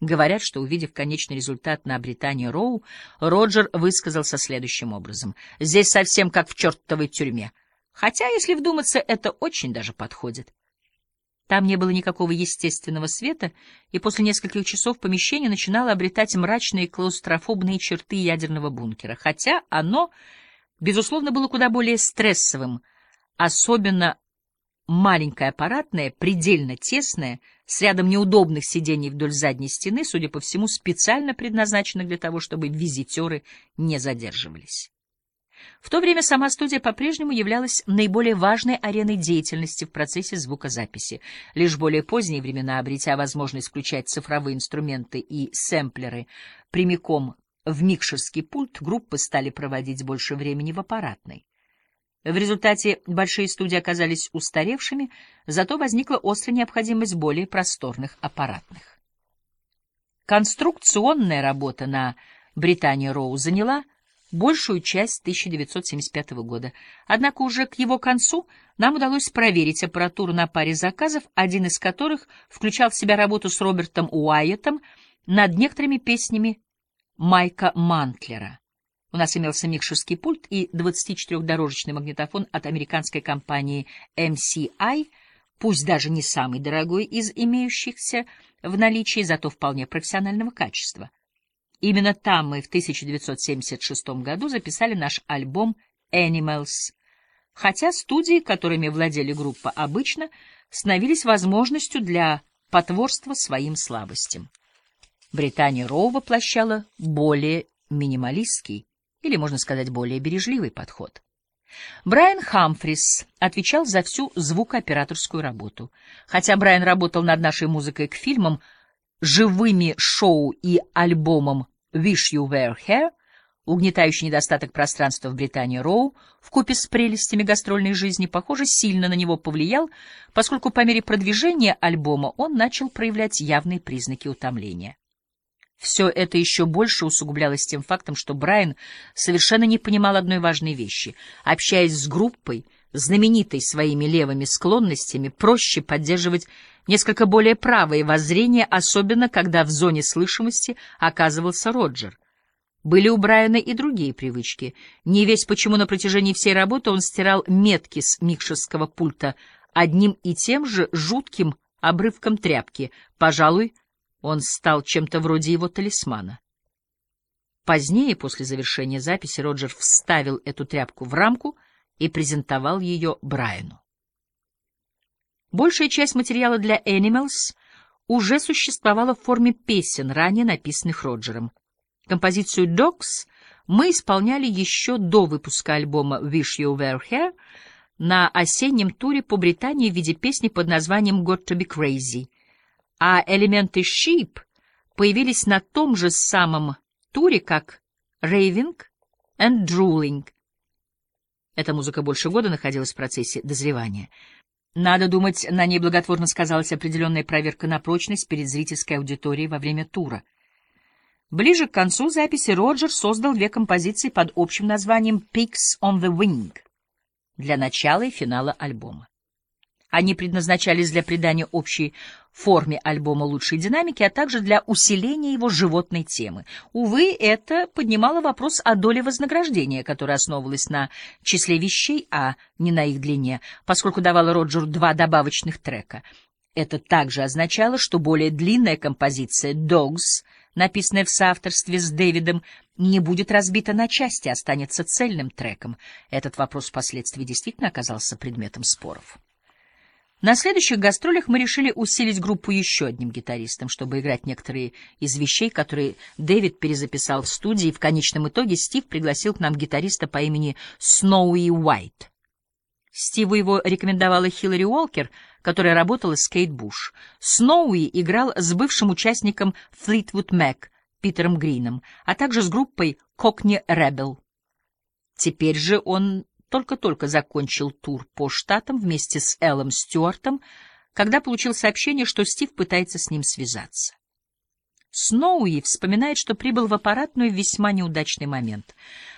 Говорят, что, увидев конечный результат на Британии Роу, Роджер высказался следующим образом. «Здесь совсем как в чертовой тюрьме. Хотя, если вдуматься, это очень даже подходит». Там не было никакого естественного света, и после нескольких часов помещение начинало обретать мрачные клаустрофобные черты ядерного бункера, хотя оно, безусловно, было куда более стрессовым, особенно маленькое аппаратное, предельно тесное, с рядом неудобных сидений вдоль задней стены, судя по всему, специально предназначенных для того, чтобы визитеры не задерживались. В то время сама студия по-прежнему являлась наиболее важной ареной деятельности в процессе звукозаписи. Лишь в более поздние времена, обретя возможность включать цифровые инструменты и сэмплеры прямиком в микшерский пульт, группы стали проводить больше времени в аппаратной. В результате большие студии оказались устаревшими, зато возникла острая необходимость более просторных аппаратных. Конструкционная работа на Британии Роу заняла большую часть 1975 года. Однако уже к его концу нам удалось проверить аппаратуру на паре заказов, один из которых включал в себя работу с Робертом Уайетом над некоторыми песнями Майка Мантлера. У нас имелся микшерский пульт и 24-дорожечный магнитофон от американской компании MCI, пусть даже не самый дорогой из имеющихся в наличии, зато вполне профессионального качества. Именно там мы в 1976 году записали наш альбом Animals, хотя студии, которыми владели группа обычно, становились возможностью для потворства своим слабостям. Британия Роу воплощала более минималистский, или, можно сказать, более бережливый подход. Брайан Хамфрис отвечал за всю звукооператорскую работу. Хотя Брайан работал над нашей музыкой к фильмам, живыми шоу и альбомом «Wish You Were Here», угнетающий недостаток пространства в Британии Роу, вкупе с прелестями гастрольной жизни, похоже, сильно на него повлиял, поскольку по мере продвижения альбома он начал проявлять явные признаки утомления. Все это еще больше усугублялось тем фактом, что Брайан совершенно не понимал одной важной вещи. Общаясь с группой, знаменитой своими левыми склонностями, проще поддерживать несколько более правые воззрения, особенно когда в зоне слышимости оказывался Роджер. Были у Брайана и другие привычки. Не весь почему на протяжении всей работы он стирал метки с микшерского пульта одним и тем же жутким обрывком тряпки, пожалуй, он стал чем-то вроде его талисмана. Позднее, после завершения записи, Роджер вставил эту тряпку в рамку и презентовал ее Брайану. Большая часть материала для Animals уже существовала в форме песен, ранее написанных Роджером. Композицию Dogs мы исполняли еще до выпуска альбома Wish You Were Here на осеннем туре по Британии в виде песни под названием Got to be Crazy — а элементы Sheep появились на том же самом туре, как Raving and Drooling. Эта музыка больше года находилась в процессе дозревания. Надо думать, на ней благотворно сказалась определенная проверка на прочность перед зрительской аудиторией во время тура. Ближе к концу записи Роджер создал две композиции под общим названием «Pigs on the Wing» для начала и финала альбома. Они предназначались для придания общей форме альбома лучшей динамики, а также для усиления его животной темы. Увы, это поднимало вопрос о доле вознаграждения, которое основывалось на числе вещей, а не на их длине, поскольку давало Роджеру два добавочных трека. Это также означало, что более длинная композиция «Dogs», написанная в соавторстве с Дэвидом, не будет разбита на части, а останется цельным треком. Этот вопрос впоследствии действительно оказался предметом споров. На следующих гастролях мы решили усилить группу еще одним гитаристом, чтобы играть некоторые из вещей, которые Дэвид перезаписал в студии, и в конечном итоге Стив пригласил к нам гитариста по имени Сноуи Уайт. Стиву его рекомендовала Хиллари Уолкер, которая работала с Кейт Буш. Сноуи играл с бывшим участником Флитвуд Мэк Питером Грином, а также с группой Кокни Ребел. Теперь же он только-только закончил тур по штатам вместе с Эллом Стюартом, когда получил сообщение, что Стив пытается с ним связаться. Сноуи вспоминает, что прибыл в аппаратную в весьма неудачный момент.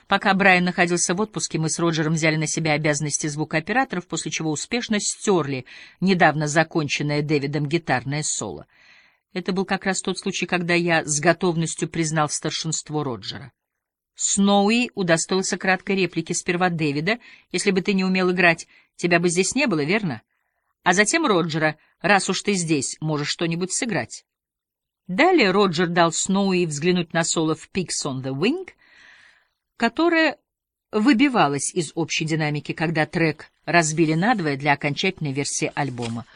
Пока Брайан находился в отпуске, мы с Роджером взяли на себя обязанности звукооператоров, после чего успешно стерли недавно законченное Дэвидом гитарное соло. Это был как раз тот случай, когда я с готовностью признал старшинство Роджера. Сноуи удостоился краткой реплики сперва Дэвида. «Если бы ты не умел играть, тебя бы здесь не было, верно?» А затем Роджера. «Раз уж ты здесь, можешь что-нибудь сыграть». Далее Роджер дал Сноуи взглянуть на соло в «Pigs on the Wing», которое выбивалось из общей динамики, когда трек разбили надвое для окончательной версии альбома.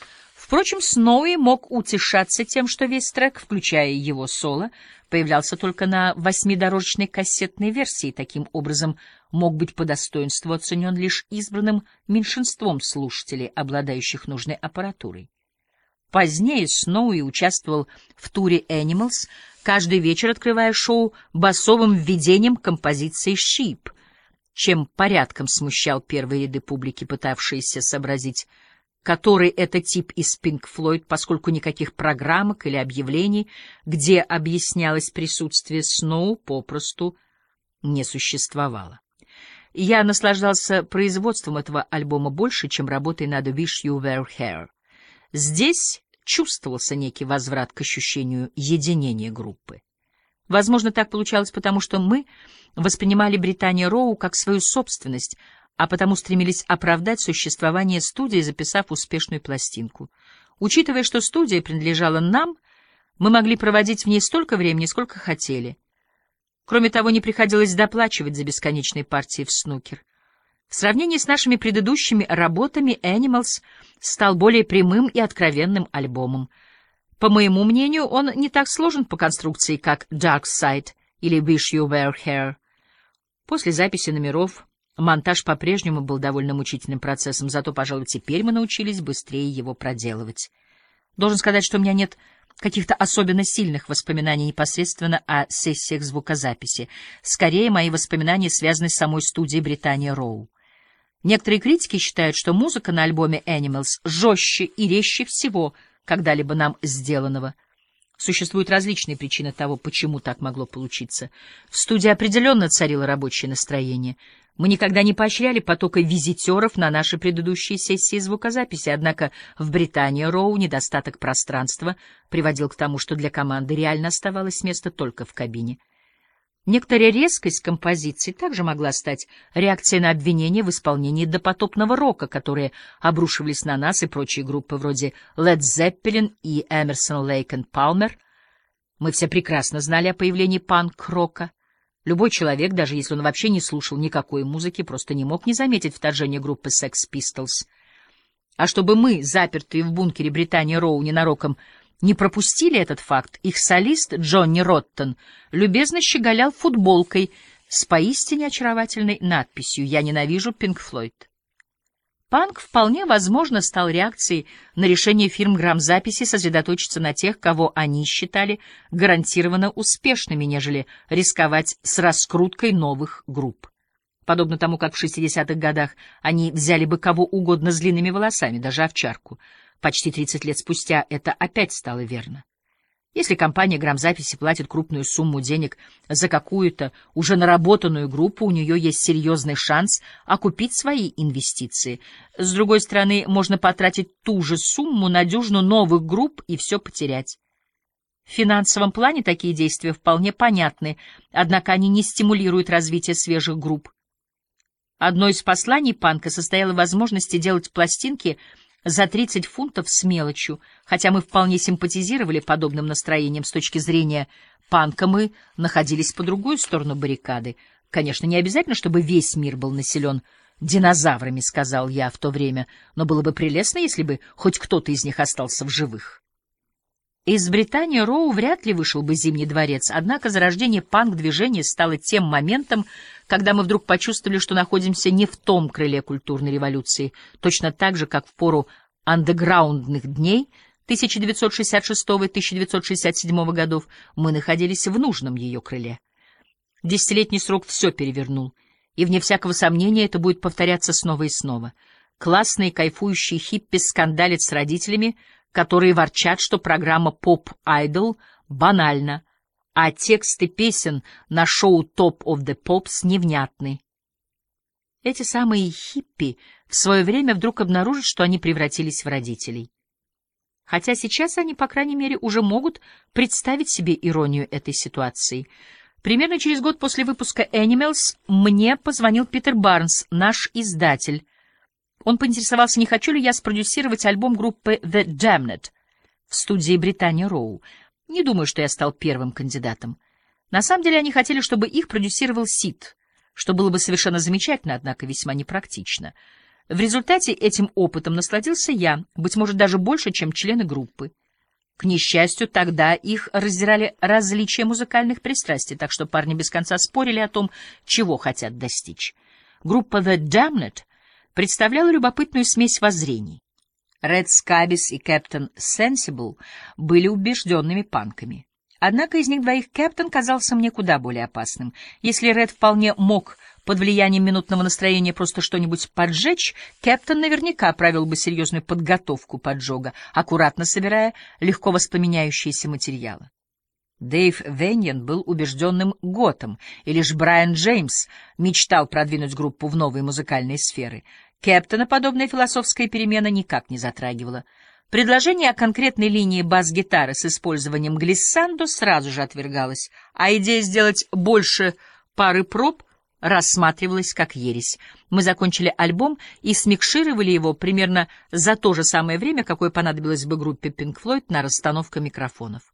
Впрочем, Сноуи мог утешаться тем, что весь трек, включая его соло, появлялся только на восьмидорожечной кассетной версии, таким образом мог быть по достоинству оценен лишь избранным меньшинством слушателей, обладающих нужной аппаратурой. Позднее Сноуи участвовал в туре Animals, каждый вечер открывая шоу басовым введением композиции «Sheep», чем порядком смущал первые ряды публики, пытавшиеся сообразить, который это тип из Pink Floyd, поскольку никаких программок или объявлений, где объяснялось присутствие Сноу, попросту не существовало. Я наслаждался производством этого альбома больше, чем работой над «Wish You Were Here». Здесь чувствовался некий возврат к ощущению единения группы. Возможно, так получалось потому, что мы воспринимали Британия Роу как свою собственность, а потому стремились оправдать существование студии, записав успешную пластинку. Учитывая, что студия принадлежала нам, мы могли проводить в ней столько времени, сколько хотели. Кроме того, не приходилось доплачивать за бесконечные партии в снукер. В сравнении с нашими предыдущими работами Animals стал более прямым и откровенным альбомом. По моему мнению, он не так сложен по конструкции, как Dark Side или Wish You Were Here. После записи номеров монтаж по-прежнему был довольно мучительным процессом, зато, пожалуй, теперь мы научились быстрее его проделывать. Должен сказать, что у меня нет каких-то особенно сильных воспоминаний непосредственно о сессиях звукозаписи. Скорее, мои воспоминания связаны с самой студией Британия Роу. Некоторые критики считают, что музыка на альбоме Animals жестче и резче всего когда-либо нам сделанного. Существуют различные причины того, почему так могло получиться. В студии определенно царило рабочее настроение. Мы никогда не поощряли потока визитеров на наши предыдущие сессии звукозаписи, однако в Британии Роу недостаток пространства приводил к тому, что для команды реально оставалось место только в кабине. Некоторая резкость композиции также могла стать реакцией на обвинения в исполнении допотопного рока, которые обрушивались на нас и прочие группы вроде Led Zeppelin и Emerson, Lake and Palmer. Мы все прекрасно знали о появлении панк-рока. Любой человек, даже если он вообще не слушал никакой музыки, просто не мог не заметить вторжение группы Sex Pistols. А чтобы мы, запертые в бункере Британии Роу, ненароком не пропустили этот факт, их солист Джонни Роттон любезно щеголял футболкой с поистине очаровательной надписью «Я ненавижу Пинк Флойд». Панк вполне возможно стал реакцией на решение фирм грамзаписи сосредоточиться на тех, кого они считали гарантированно успешными, нежели рисковать с раскруткой новых групп. Подобно тому, как в 60-х годах они взяли бы кого угодно с длинными волосами, даже овчарку — Почти 30 лет спустя это опять стало верно. Если компания грамзаписи платит крупную сумму денег за какую-то уже наработанную группу, у нее есть серьезный шанс окупить свои инвестиции. С другой стороны, можно потратить ту же сумму на дюжину новых групп и все потерять. В финансовом плане такие действия вполне понятны, однако они не стимулируют развитие свежих групп. Одно из посланий панка состояло в возможности делать пластинки — за 30 фунтов с мелочью, хотя мы вполне симпатизировали подобным настроением с точки зрения панка, мы находились по другую сторону баррикады. Конечно, не обязательно, чтобы весь мир был населен динозаврами, сказал я в то время, но было бы прелестно, если бы хоть кто-то из них остался в живых. Из Британии Роу вряд ли вышел бы Зимний дворец, однако зарождение панк-движения стало тем моментом, когда мы вдруг почувствовали, что находимся не в том крыле культурной революции, точно так же, как в пору андеграундных дней 1966-1967 годов мы находились в нужном ее крыле. Десятилетний срок все перевернул, и, вне всякого сомнения, это будет повторяться снова и снова. Классные кайфующие хиппи скандалят с родителями, которые ворчат, что программа «Поп Айдол» банальна, а тексты песен на шоу «Top of the Pops» невнятны. Эти самые хиппи в свое время вдруг обнаружат, что они превратились в родителей. хотя сейчас они, по крайней мере, уже могут представить себе иронию этой ситуации. Примерно через год после выпуска «Animals» мне позвонил Питер Барнс, наш издатель. Он поинтересовался, не хочу ли я спродюсировать альбом группы «The Damned» в студии «Британия Роу». Не думаю, что я стал первым кандидатом. На самом деле они хотели, чтобы их продюсировал Сид, что было бы совершенно замечательно, однако весьма непрактично. В результате этим опытом насладился я, быть может, даже больше, чем члены группы. К несчастью, тогда их раздирали различия музыкальных пристрастий, так что парни без конца спорили о том, чего хотят достичь. Группа The Damned представляла любопытную смесь воззрений. Рэт Скабис и Кэптен Сенсибл были убежденными панками. Однако из них двоих Кэптен казался мне куда более опасным. Если Рэт вполне мог под влиянием минутного настроения просто что-нибудь поджечь, Кэптен наверняка провел бы серьезную подготовку поджога, аккуратно собирая легко воспламеняющиеся материалы. Дэйв Веньян был убежденным готом, и лишь Брайан Джеймс мечтал продвинуть группу в новые музыкальные сферы. Кэптона подобная философская перемена никак не затрагивала. Предложение о конкретной линии бас-гитары с использованием глиссандо сразу же отвергалось, а идея сделать больше пары проб рассматривалась как ересь. Мы закончили альбом и смикшировали его примерно за то же самое время, какое понадобилось бы группе Pink Floyd на расстановку микрофонов.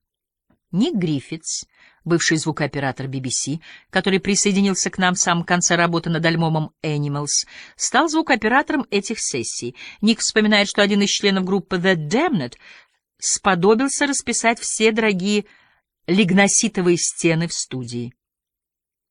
Ник Гриффитс, бывший звукооператор BBC, который присоединился к нам в самом конце работы над альбомом Animals, стал звукооператором этих сессий. Ник вспоминает, что один из членов группы The Damned сподобился расписать все дорогие лигноситовые стены в студии.